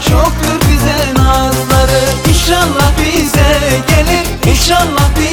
Çoktur bize nazları. İnşallah bize gelir. İnşallah bize